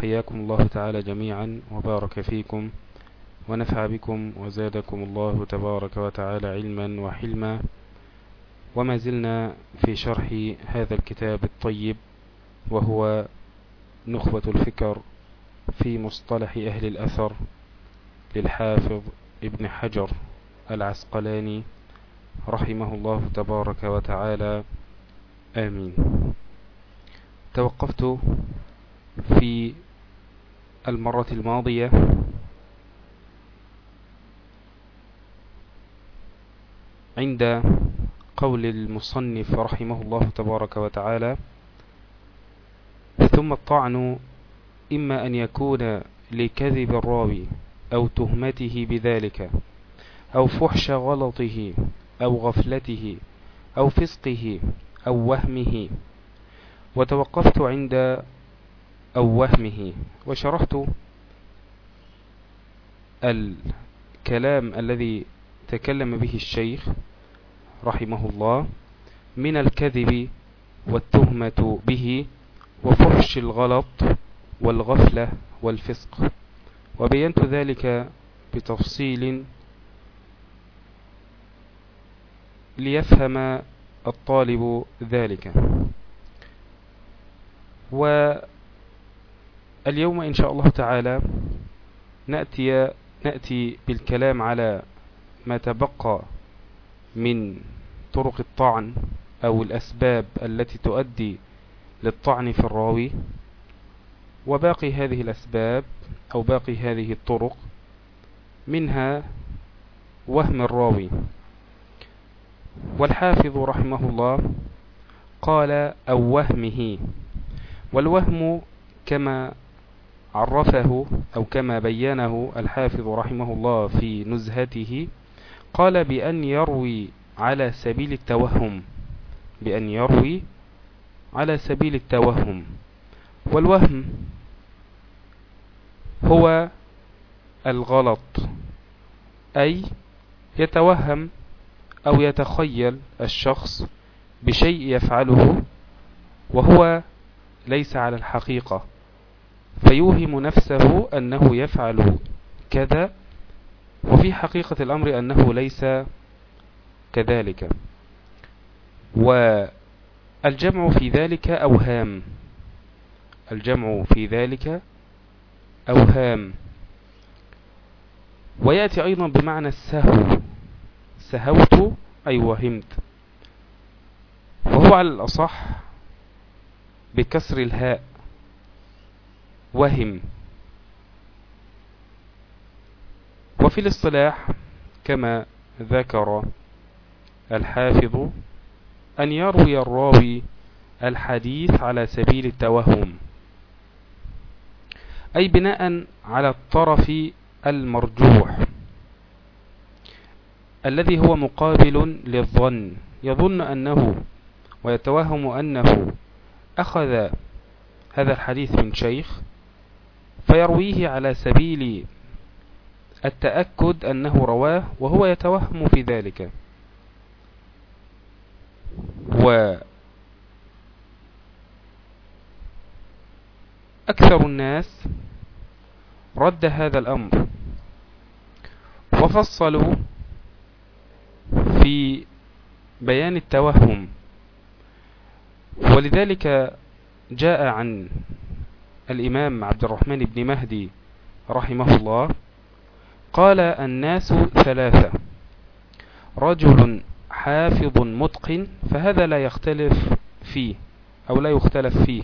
حياكم الله تعالى جميعا وبارك فيكم ونفع بكم وزادكم الله تبارك وتعالى علما وحلما. وما زلنا في شرح هذا الكتاب الطيب وهو نخبة الفكر في مصطلح أهل الأثر للحافظ ابن حجر العسقلاني رحمه الله تبارك وتعالى. آمين. توقفت في المرة الماضية. عند قول المصنف رحمه الله تبارك وتعالى ثم الطعن إما أن يكون لكذب الراوي أو تهمته بذلك أو فحش غلطه أو غفلته أو فسقه أو وهمه. وتوقفت عند أو وهمه. وشرحت الكلام الذي تكلم به الشيخ رحمه الله من الكذب والتهمة به وفحش الغلط والغفلة والفسق. وبينت ذلك بتفصيل ليفهم الطالب ذلك. واليوم إن شاء الله تعالى نأتي, نأتي بالكلام على ما تبقى من طرق الطعن أو الأسباب التي تؤدي للطعن في الراوي وباقي هذه الأسباب أو باقي هذه الطرق منها وهم الراوي. والحافظ رحمه الله قال أو وهمه. والوهم كما عرفه أو كما بينه الحافظ رحمه الله في نزهته قال بأن يروي على سبيل التوهم بأن يروي على سبيل التوهم. والوهم هو الغلط أي يتوهم أو يتخيل الشخص بشيء يفعله وهو ليس على الحقيقة. فيوهم نفسه أنه يفعل كذا وفي حقيقة الأمر أنه ليس كذلك. والجمع في ذلك أوهام. الجمع في ذلك أوهام. ويأتي أيضا بمعنى السهو. سهوت أي وهمت. وهو على الأصح بكسر الهاء. وهم. وفي الاصطلاح كما ذكر الحافظ أن يروي الراوي الحديث على سبيل التوهم أي بناء على الطرف المرجوح الذي هو مقابل للظن. يظن أنه ويتوهم أنه أخذ هذا الحديث من شيخ فيرويه على سبيل التأكد أنه رواه وهو يتوهم في ذلك. وأكثر الناس رد هذا الأمر وفصلوا في بيان التوهم ولذلك جاء عن الإمام عبد الرحمن بن مهدي رحمه الله قال الناس ثلاثة رجل حافظ متقن فهذا لا يختلف فيه أو لا يختلف فيه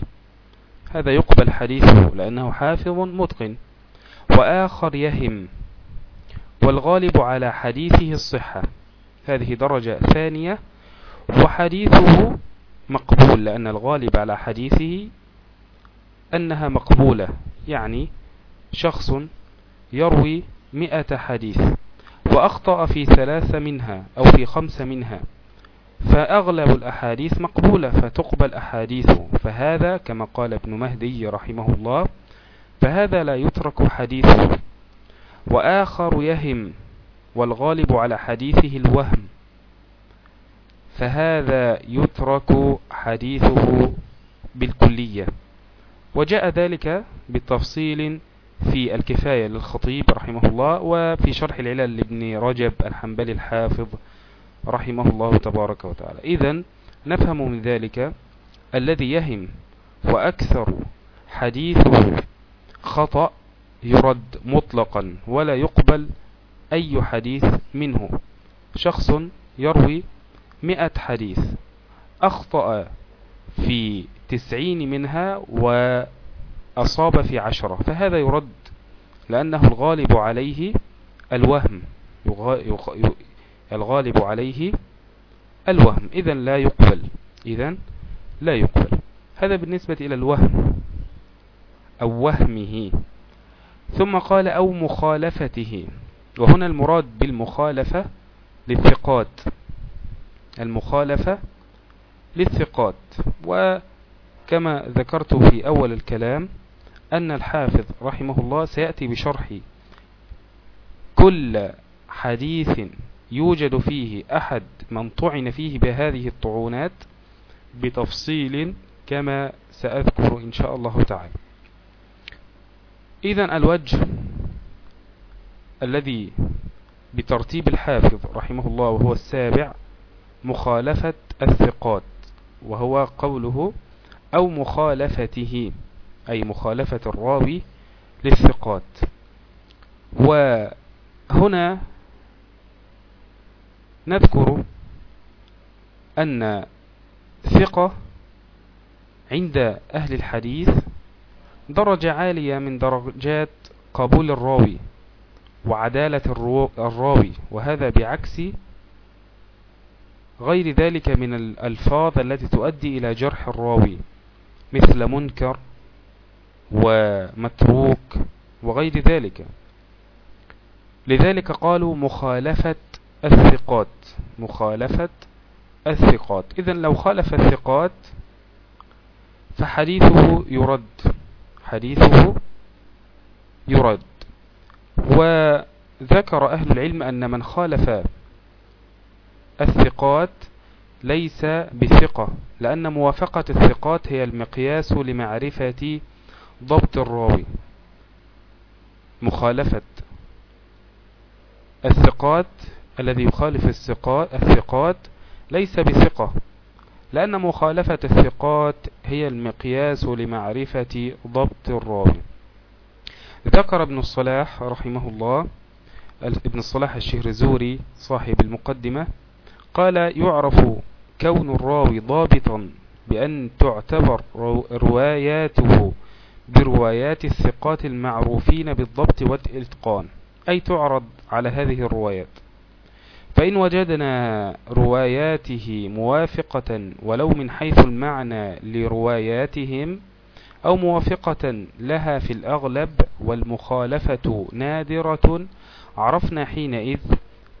هذا يقبل حديثه لأنه حافظ متقن وآخر يهم والغالب على حديثه الصحة هذه درجة ثانية وحديثه مقبول لأن الغالب على حديثه أنها مقبولة يعني شخص يروي مئة حديث وأخطأ في ثلاثة منها أو في خمسة منها فأغلب الأحاديث مقبولة فتقبل أحاديثه. فهذا كما قال ابن مهدي رحمه الله فهذا لا يترك حديثه. وآخر يهم والغالب على حديثه الوهم فهذا يترك حديثه بالكلية. وجاء ذلك بالتفصيل في الكفاية للخطيب رحمه الله وفي شرح العلل لابن رجب الحنبلي الحافظ رحمه الله تبارك وتعالى. إذا نفهم من ذلك الذي يهم وأكثر حديثه خطأ يرد مطلقا ولا يقبل أي حديث منه. شخص يروي مئة حديث أخطأ في تسعين منها وأصاب في عشرة فهذا يرد لأنه الغالب عليه الوهم الغالب عليه الوهم إذا لا يقبل إذا لا يقبل. هذا بالنسبة إلى الوهم أو وهمه. ثم قال أو مخالفته وهنا المراد بالمخالفة للثقات المخالفة للثقات وكما ذكرت في أول الكلام أن الحافظ رحمه الله سيأتي بشرح كل حديث يوجد فيه أحد من طعن فيه بهذه الطعونات بتفصيل كما سأذكر إن شاء الله تعالى. إذا الوجه الذي بترتيب الحافظ رحمه الله وهو السابع مخالفة الثقات وهو قوله أو مخالفته أي مخالفة الراوي للثقات. وهنا نذكر أن ثقة عند أهل الحديث درجة عالية من درجات قبول الراوي وعدالة الراوي وهذا بعكس غير ذلك من الألفاظ التي تؤدي إلى جرح الراوي. مثل منكر ومتروك وغير ذلك. لذلك قالوا مخالفة الثقات مخالفة الثقات. إذا لو خالف الثقات فحديثه يرد حديثه يرد. وذكر أهل العلم أن من خالف الثقات ليس بثقة لأن موافقة الثقات هي المقياس لمعرفة ضبط الراوي. مخالفة الثقات الذي يخالف الثقات ليس بثقة لأن مخالفة الثقات هي المقياس لمعرفة ضبط الراوي. ذكر ابن الصلاح رحمه الله ابن الصلاح الشهرزوري صاحب المقدمة قال يعرف كون الراوي ضابطا بأن تعتبر رواياته بروايات الثقات المعروفين بالضبط والإتقان أي تعرض على هذه الروايات. فإن وجدنا رواياته موافقة ولو من حيث المعنى لرواياتهم أو موافقة لها في الأغلب والمخالفة نادرة عرفنا حينئذ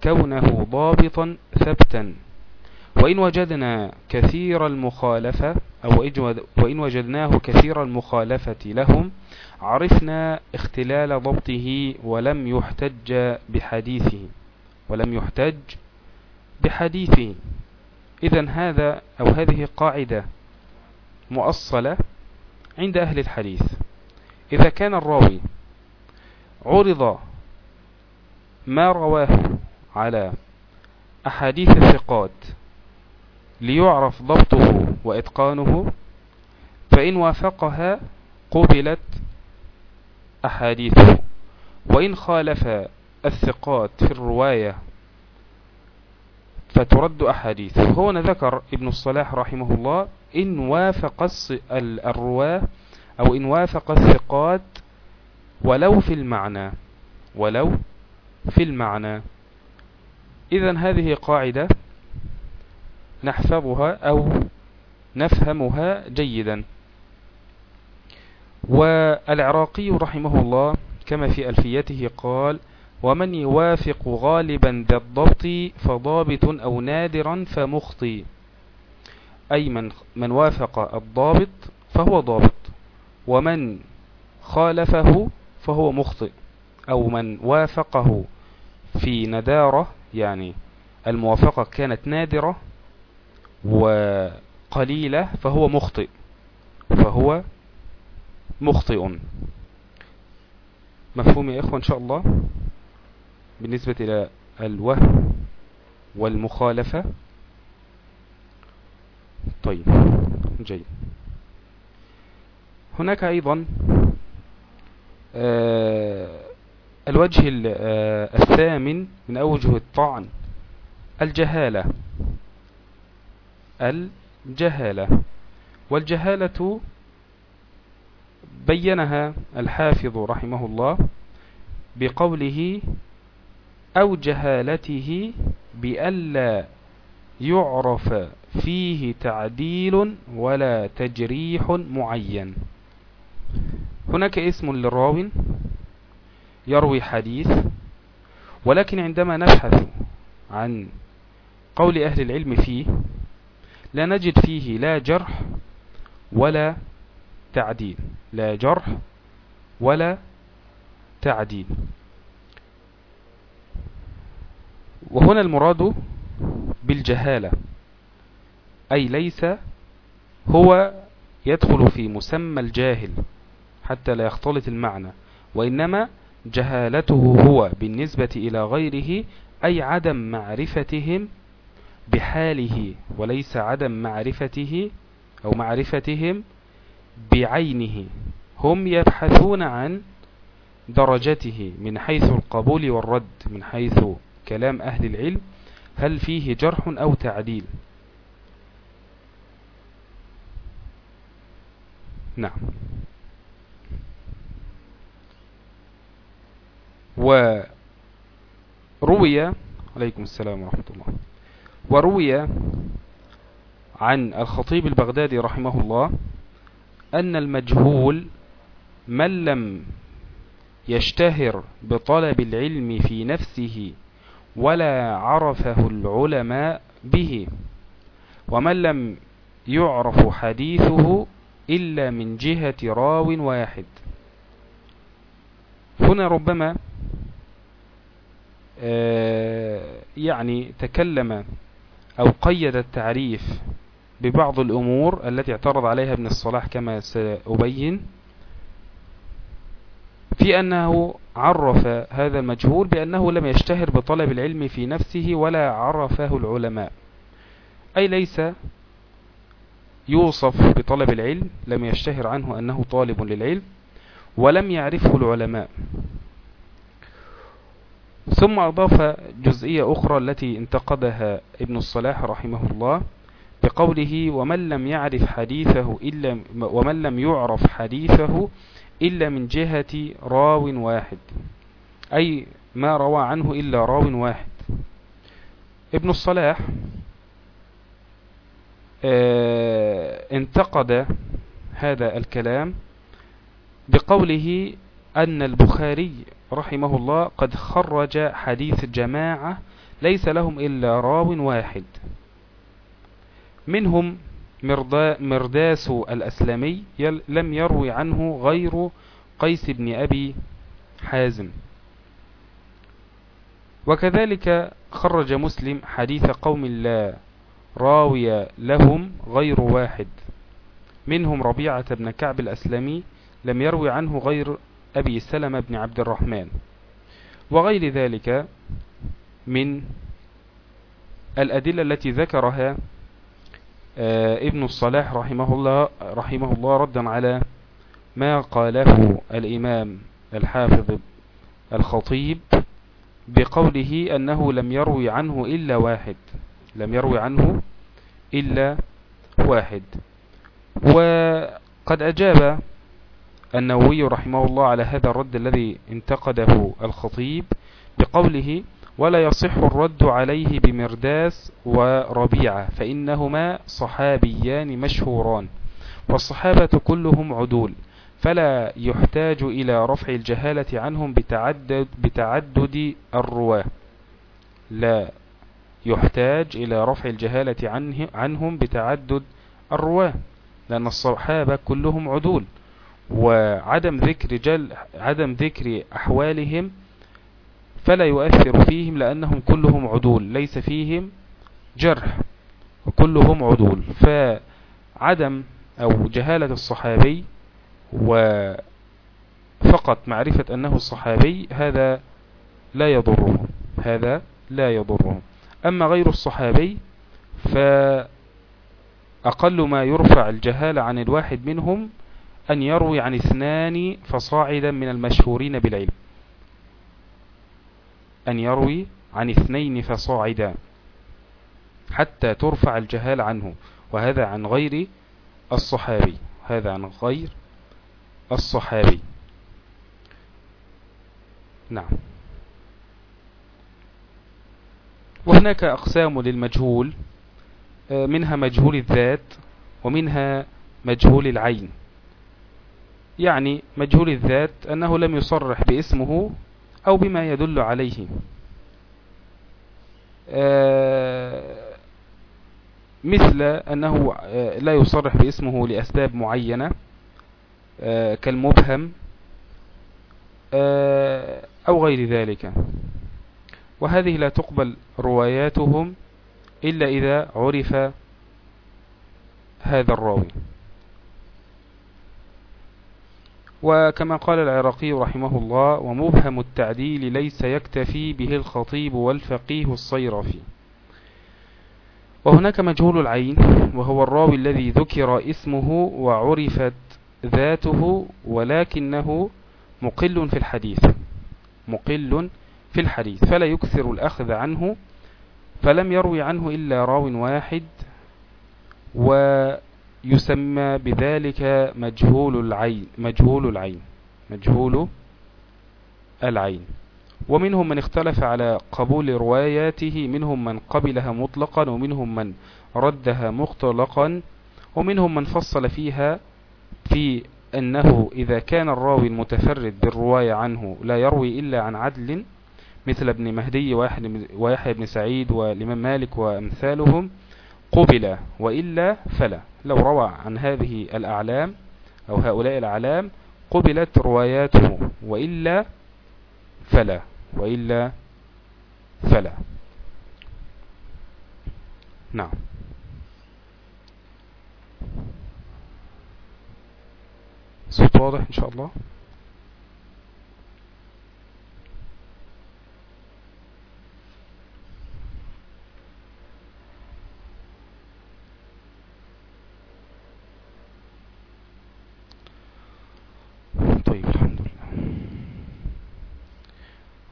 كونه ضابطا ثبتا. وإن وجدنا كثير المخالفة أو وإن وجدناه كثير المخالفة لهم عرفنا اختلال ضبطه ولم يحتج بحديثه ولم يحتج بحديثه. إذا هذا أو هذه قاعدة مؤصلة عند أهل الحديث. إذا كان الراوي عرض ما رواه على أحاديث الثقات ليعرف ضبطه وإتقانه فإن وافقها قبلت أحاديثه وإن خالف الثقات في الرواية فترد أحاديثه. هنا ذكر ابن الصلاح رحمه الله إن وافق الرواة أو إن وافق الثقات ولو في المعنى ولو في المعنى. إذا هذه قاعدة نحفظها أو نفهمها جيدا. والعراقي رحمه الله كما في ألفيته قال ومن يوافق غالبا ذا الضبط فضابط أو نادرا فمخطي. أي من, من وافق الضابط فهو ضابط ومن خالفه فهو مخطئ أو من وافقه في ندارة يعني الموافقة كانت نادرة وقليلة فهو مخطئ. فهو مخطئ. مفهوم يا إخوة إن شاء الله بالنسبة إلى الوهم والمخالفة. طيب جيد. هناك أيضا آه، الوجه آه، الثامن من أوجه الطعن الجهالة. الجهالة. والجهالة بينها الحافظ رحمه الله بقوله أو جهالته بألا يعرف فيه تعديل ولا تجريح معين. هناك اسم للراو يروي حديث ولكن عندما نبحث عن قول أهل العلم فيه لا نجد فيه لا جرح ولا تعديل. لا جرح ولا تعديل. وهنا المراد بالجهالة أي ليس هو يدخل في مسمى الجاهل حتى لا يختلط المعنى وإنما جهالته هو بالنسبة إلى غيره أي عدم معرفتهم بحاله وليس عدم معرفته أو معرفتهم بعينه. هم يبحثون عن درجته من حيث القبول والرد من حيث كلام أهل العلم. هل فيه جرح أو تعديل؟ نعم. وروي عليكم السلام ورحمة الله. وروي عن الخطيب البغدادي رحمه الله أن المجهول من لم يشتهر بطلب العلم في نفسه ولا عرفه العلماء به ومن لم يعرف حديثه إلا من جهة راو واحد. هنا ربما آه، يعني تكلم أو قيد التعريف ببعض الأمور التي اعترض عليها ابن الصلاح كما سأبين في أنه عرف هذا المجهول بأنه لم يشتهر بطلب العلم في نفسه ولا عرفه العلماء. أي ليس يوصف بطلب العلم لم يشتهر عنه أنه طالب للعلم ولم يعرفه العلماء. ثم أضاف جزئية أخرى التي انتقدها ابن الصلاح رحمه الله بقوله ومن لم يعرف حديثه إلا ومن لم يعرف حديثه إلا من جهة راو واحد أي ما روى عنه إلا راو واحد. ابن الصلاح آه انتقد هذا الكلام بقوله أن البخاري رحمه الله قد خرج حديث جماعة ليس لهم إلا راو واحد. منهم مرداس الأسلامي لم يروي عنه غير قيس بن أبي حازم. وكذلك خرج مسلم حديث قوم لا راوي لهم غير واحد. منهم ربيعة بن كعب الأسلمي لم يروي عنه غير أبي سلمة بن عبد الرحمن وغير ذلك من الأدلة التي ذكرها آه، ابن الصلاح رحمه الله, رحمه الله ردا على ما قاله الإمام الحافظ الخطيب بقوله أنه لم يروي عنه إلا واحد لم يروي عنه إلا واحد. وقد أجاب النووي رحمه الله على هذا الرد الذي انتقده الخطيب بقوله ولا يصح الرد عليه بمرداس وربيعة فإنهما صحابيان مشهوران والصحابة كلهم عدول فلا يحتاج إلى رفع الجهالة عنهم بتعدد, بتعدد الرواة لا يحتاج إلى رفع الجهالة عنه عنهم بتعدد الرواة لأن الصحابة كلهم عدول. وعدم ذكر جل عدم ذكر أحوالهم فلا يؤثر فيهم لأنهم كلهم عدول ليس فيهم جرح وكلهم عدول. فعدم أو جهالة الصحابي وفقط معرفة أنه الصحابي هذا لا يضره هذا لا يضره أما غير الصحابي فأقل ما يرفع الجهالة عن الواحد منهم أن يروي عن اثنان فصاعدا من المشهورين بالعلم. أن يروي عن اثنين فصاعدا حتى ترفع الجهال عنه وهذا عن غير الصحابي. هذا عن غير الصحابي. نعم. وهناك أقسام للمجهول آه، منها مجهول الذات ومنها مجهول العين. يعني مجهول الذات أنه لم يصرح باسمه أو بما يدل عليه. آه، مثل أنه آه، لا يصرح باسمه لأسباب معينة آه، كالمبهم أو غير ذلك. وهذه لا تقبل رواياتهم إلا إذا عرف هذا الراوي. وكما قال العراقي رحمه الله ومبهم التعديل ليس يكتفي به الخطيب والفقيه الصيرفي وهناك مجهول العين وهو الراوي الذي ذكر اسمه وعرفت ذاته ولكنه مقل في الحديث. مقل في الحديث فلا يكثر الأخذ عنه فلم يروي عنه إلا راو واحد و يسمى بذلك مجهول العين مجهول العين مجهول العين. ومنهم من اختلف على قبول رواياته منهم من قبلها مطلقا ومنهم من ردها مطلقا ومنهم من فصل فيها في أنه إذا كان الراوي المتفرد بالرواية عنه لا يروي إلا عن عدل مثل ابن مهدي ويحيى بن سعيد والإمام مالك وأمثالهم. قبل وإلا فلا. لو روى عن هذه الأعلام أو هؤلاء الأعلام قبلت رواياته وإلا فلا. وإلا فلا. نعم. صوت واضح إن شاء الله؟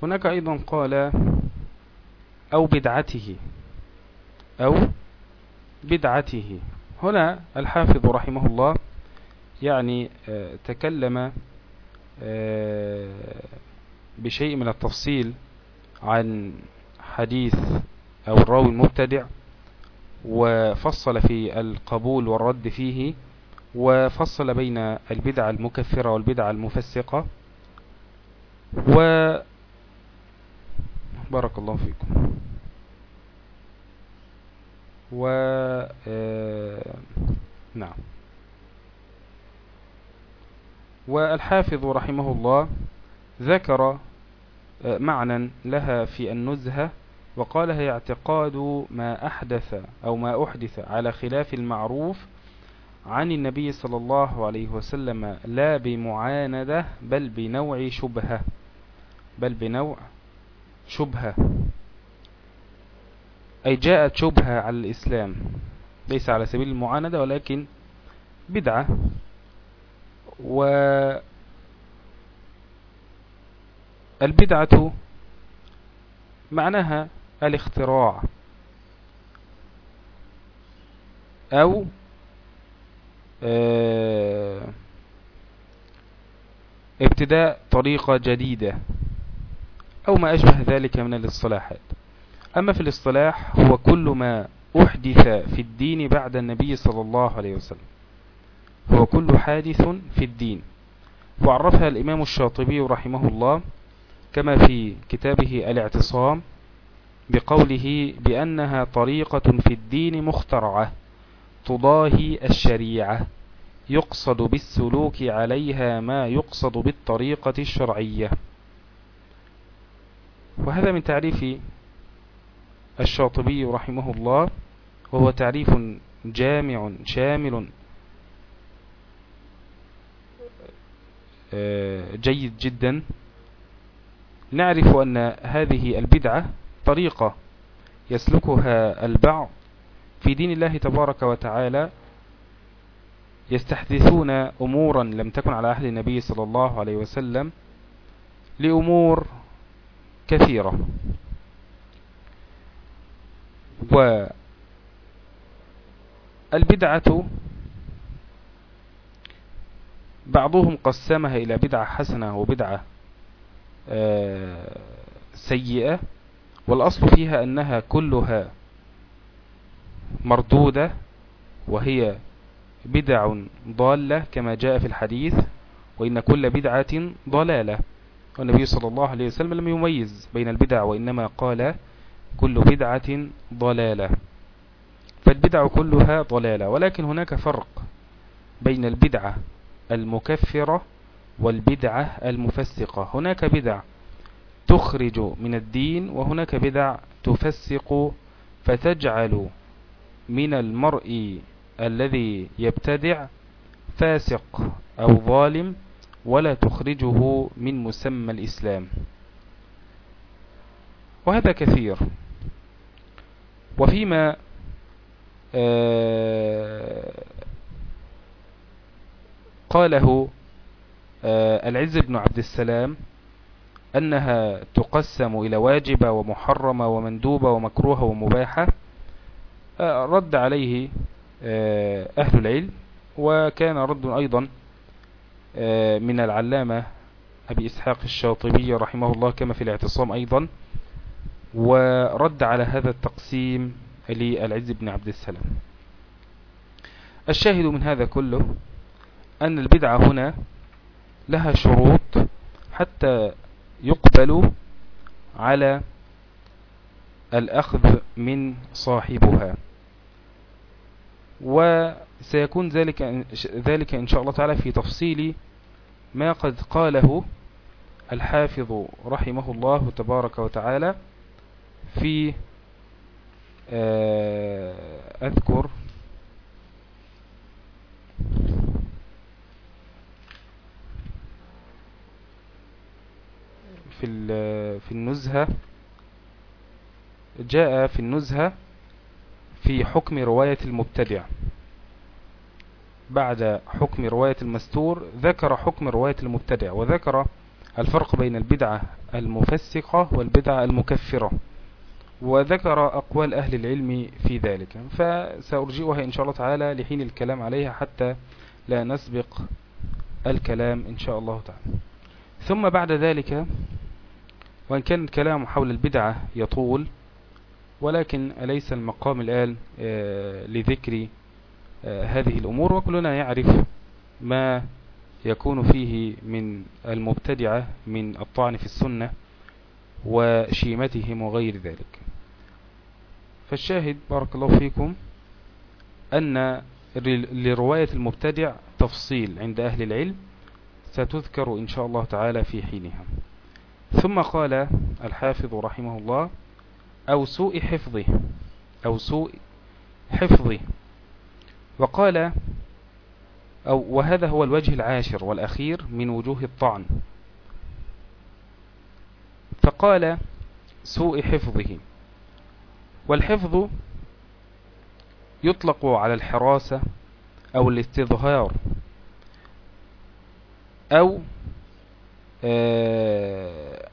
هناك أيضا قال أو بدعته أو بدعته. هنا الحافظ رحمه الله يعني آه، تكلم آه، بشيء من التفصيل عن حديث أو الراوي المبتدع وفصل في القبول والرد فيه وفصل بين البدعة المكفرة والبدعة المفسقة و بارك الله فيكم. و آه، نعم. والحافظ رحمه الله ذكر آه، معنى لها في النزهة وقال هي اعتقاد ما أحدث أو ما أحدث على خلاف المعروف عن النبي صلى الله عليه وسلم لا بمعاندة بل بنوع شبهة. بل بنوع شبهة. أي جاءت شبهة على الإسلام. ليس على سبيل المعاندة ولكن بدعة. و البدعة معناها الاختراع. أو آه، ابتداء طريقة جديدة. أو ما أشبه ذلك من الاصطلاحات. أما في الاصطلاح هو كل ما أحدث في الدين بعد النبي صلى الله عليه وسلم. هو كل حادث في الدين. وعرفها الإمام الشاطبي رحمه الله كما في كتابه الاعتصام بقوله بأنها طريقة في الدين مخترعة تضاهي الشريعة يقصد بالسلوك عليها ما يقصد بالطريقة الشرعية. وهذا من تعريف الشاطبي رحمه الله وهو تعريف جامع شامل آه، جيد جدا. نعرف أن هذه البدعة طريقة يسلكها البعض في دين الله تبارك وتعالى يستحدثون أمورا لم تكن على عهد النبي صلى الله عليه وسلم لأمور كثيرة. والبدعة بعضهم قسمها إلى بدعة حسنة وبدعة آه، سيئة. والأصل فيها أنها كلها مردودة وهي بدع ضالة كما جاء في الحديث وإن كل بدعة ضلالة. والنبي صلى الله عليه وسلم لم يميز بين البدع وإنما قال كل بدعة ضلالة. فالبدع كلها ضلالة ولكن هناك فرق بين البدعة المكفرة والبدعة المفسقة. هناك بدع تخرج من الدين وهناك بدع تفسق فتجعل من المرء الذي يبتدع فاسق أو ظالم ولا تخرجه من مسمى الإسلام. وهذا كثير. وفيما آه، قاله آه، العز بن عبد السلام أنها تقسم إلى واجبة ومحرمة ومندوبة ومكروهة ومباحة آه، رد عليه أهل العلم وكان رد أيضا من العلامة أبي إسحاق الشاطبي رحمه الله كما في الاعتصام أيضا ورد على هذا التقسيم للعز بن عبد السلام. الشاهد من هذا كله أن البدعة هنا لها شروط حتى يقبل على الأخذ من صاحبها. وسيكون ذلك ذلك إن شاء الله تعالى في تفصيل ما قد قاله الحافظ رحمه الله تبارك وتعالى في آه، أذكر. في في النزهة جاء في النزهة في حكم رواية المبتدع. بعد حكم رواية المستور ذكر حكم رواية المبتدع وذكر الفرق بين البدعة المفسقة والبدعة المكفرة وذكر أقوال أهل العلم في ذلك. فسأرجئها إن شاء الله تعالى لحين الكلام عليها حتى لا نسبق الكلام إن شاء الله تعالى. ثم بعد ذلك وإن كان الكلام حول البدعة يطول ولكن أليس المقام الآن آه، لذكر هذه الأمور وكلنا يعرف ما يكون فيه من المبتدعة من الطعن في السنة وشيمتهم وغير ذلك. فالشاهد بارك الله فيكم أن لرواية المبتدع تفصيل عند أهل العلم ستذكر إن شاء الله تعالى في حينها. ثم قال الحافظ رحمه الله أو سوء حفظه أو سوء حفظه. وقال أو وهذا هو الوجه العاشر والأخير من وجوه الطعن. فقال سوء حفظه. والحفظ يطلق على الحراسة أو الاستظهار أو آه،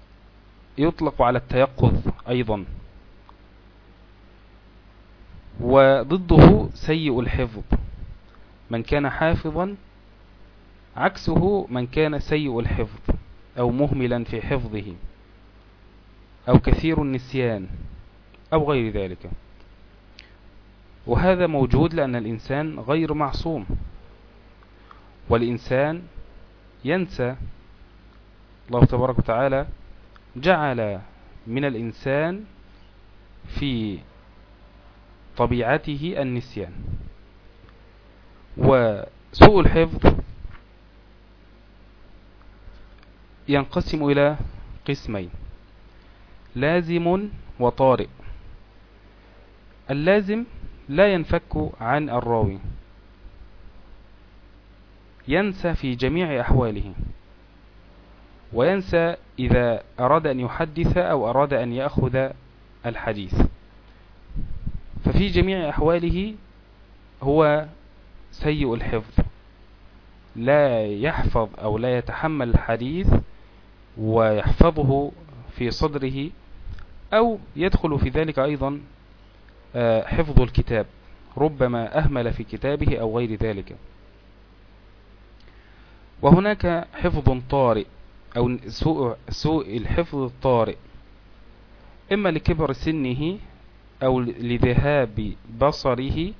يطلق على التيقظ أيضا. وضده سيء الحفظ. من كان حافظا عكسه من كان سيء الحفظ أو مهملا في حفظه أو كثير النسيان أو غير ذلك. وهذا موجود لأن الإنسان غير معصوم والإنسان ينسى. الله تبارك وتعالى جعل من الإنسان في طبيعته النسيان. وسوء الحفظ ينقسم إلى قسمين لازم وطارئ. اللازم لا ينفك عن الراوي ينسى في جميع أحواله وينسى إذا أراد أن يحدث أو أراد أن يأخذ الحديث. ففي جميع أحواله هو سيء الحفظ لا يحفظ أو لا يتحمل الحديث ويحفظه في صدره أو يدخل في ذلك أيضا آه، حفظ الكتاب ربما أهمل في كتابه أو غير ذلك. وهناك حفظ طارئ أو سوء, سوء الحفظ الطارئ إما لكبر سنه أو لذهاب بصره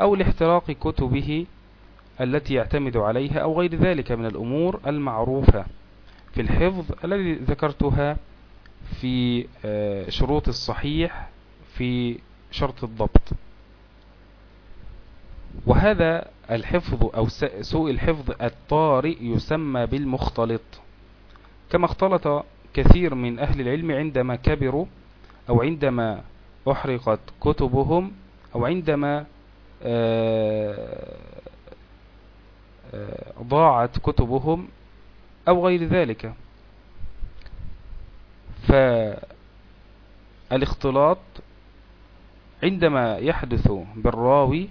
أو لاحتراق كتبه التي يعتمد عليها أو غير ذلك من الأمور المعروفة في الحفظ الذي ذكرتها في آه، شروط الصحيح في شرط الضبط. وهذا الحفظ أو سوء الحفظ الطارئ يسمى بالمختلط. كما اختلط كثير من أهل العلم عندما كبروا أو عندما أحرقت كتبهم أو عندما ضاعت كتبهم أو غير ذلك. فالاختلاط عندما يحدث بالراوي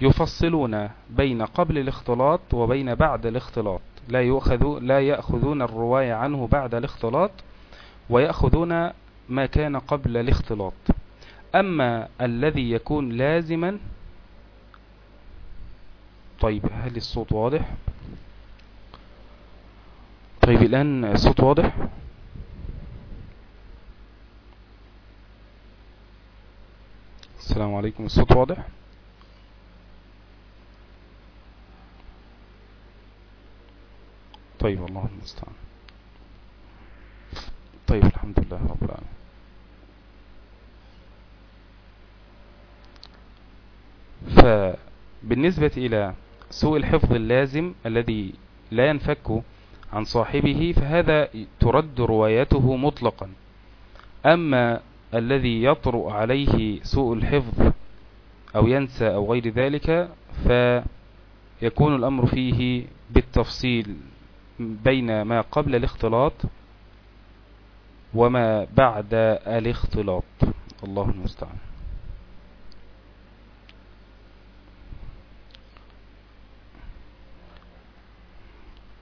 يفصلون بين قبل الاختلاط وبين بعد الاختلاط. لا لا يأخذون الرواية عنه بعد الاختلاط ويأخذون ما كان قبل الاختلاط. أما الذي يكون لازما طيب هل الصوت واضح؟ طيب الآن الصوت واضح؟ السلام عليكم الصوت واضح؟ طيب الله المستعان. طيب الحمد لله رب العالمين. فبالنسبة إلى سوء الحفظ اللازم الذي لا ينفك عن صاحبه فهذا ترد روايته مطلقا. أما الذي يطرؤ عليه سوء الحفظ أو ينسى أو غير ذلك فيكون الأمر فيه بالتفصيل بين ما قبل الاختلاط وما بعد الاختلاط. الله المستعان.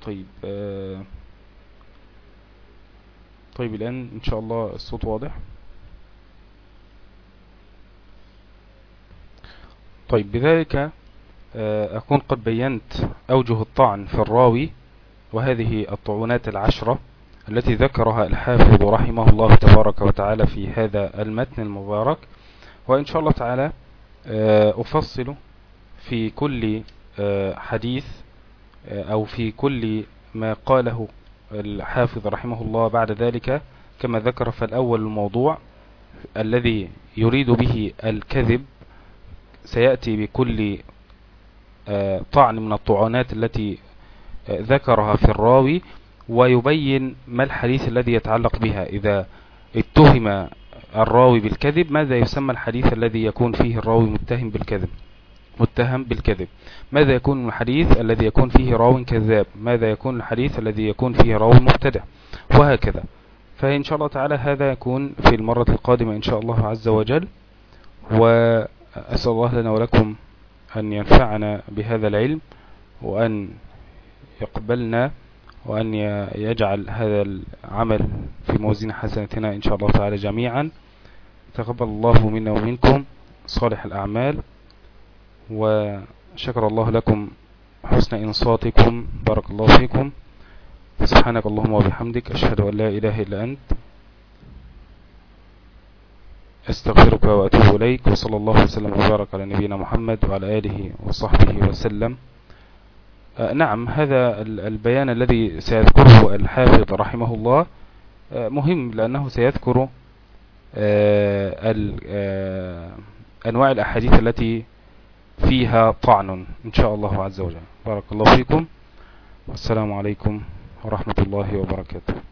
طيب آه طيب الآن إن شاء الله الصوت واضح. طيب بذلك آه أكون قد بينت أوجه الطعن في الراوي وهذه الطعونات العشرة التي ذكرها الحافظ رحمه الله تبارك وتعالى في هذا المتن المبارك. وإن شاء الله تعالى آه، أفصل في كل آه، حديث أو في كل ما قاله الحافظ رحمه الله بعد ذلك كما ذكر في الأول الموضوع الذي يريد به الكذب سيأتي بكل آه، طعن من الطعونات التي آه، ذكرها في الراوي ويبين ما الحديث الذي يتعلق بها. إذا اتهم الراوي بالكذب ماذا يسمى الحديث الذي يكون فيه الراوي متهم بالكذب؟ متهم بالكذب. ماذا يكون الحديث الذي يكون فيه راو كذاب؟ ماذا يكون الحديث الذي يكون فيه راو مبتدع؟ وهكذا. فإن شاء الله تعالى هذا يكون في المرة القادمة إن شاء الله عز وجل. وأسأل الله لنا ولكم أن ينفعنا بهذا العلم وأن يقبلنا وأن يجعل هذا العمل في موازين حسنتنا إن شاء الله تعالى جميعا. تقبل الله منا ومنكم صالح الأعمال. وشكر الله لكم حسن إنصاتكم. بارك الله فيكم. سبحانك اللهم وبحمدك. أشهد أن لا إله إلا أنت. أستغفرك وأتوب إليك. وصلى الله وسلم وبارك على نبينا محمد وعلى آله وصحبه وسلم. آه، نعم هذا البيان الذي سيذكره الحافظ رحمه الله. آه، مهم لأنه سيذكر آه، أنواع الأحاديث التي فيها طعن إن شاء الله عز وجل. بارك الله فيكم. والسلام عليكم ورحمة الله وبركاته.